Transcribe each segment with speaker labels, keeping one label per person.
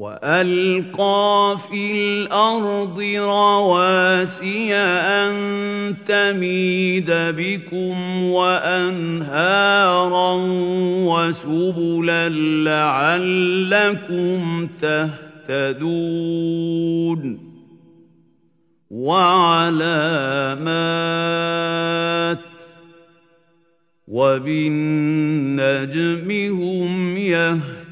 Speaker 1: وَأَلْقَىٰ فِي الْأَرْضِ رَوَاسِيَ أَن تَمِيدَ بِكُمْ وَأَنْهَارًا وَسُبُلًا لَّعَلَّكُمْ تَهْتَدُونَ وَعَلَامَاتٍ ۚ وَبِالنَّجْمِ هُمْ يَهْتَدُونَ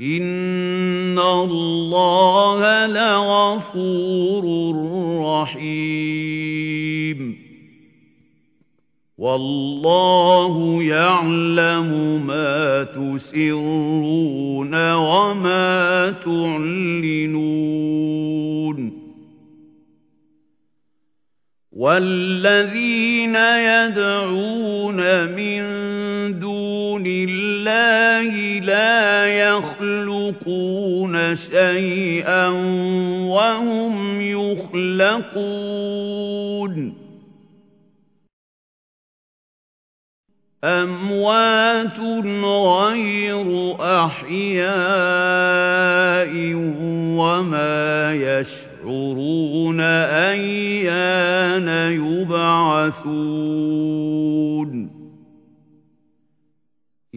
Speaker 1: إِنَّ اللَّهَ لَغَفُورٌ رَّحِيمٌ وَاللَّهُ يَعْلَمُ مَا تُسِرُّونَ وَمَا تُعْلِنُونَ وَالَّذِينَ يَدْعُونَ مِن دُونِ اللَّهِ لَا يَخْلُقُونَ شَيْئًا وَهُمْ يُخْلَقُونَ. أَمْوَاتٌ غَيْرُ أَحْيَاءٍ وَمَا يَشْعُرُونَ أَيَّانَ يُبْعَثُونَ.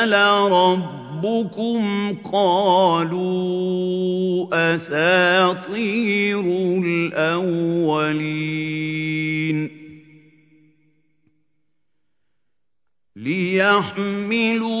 Speaker 1: أَنزَلَ رَبُّكُمْ قَالُوا أَسَاطِيرُ الْأَوَّلِينَ لِيَحْمِلُوا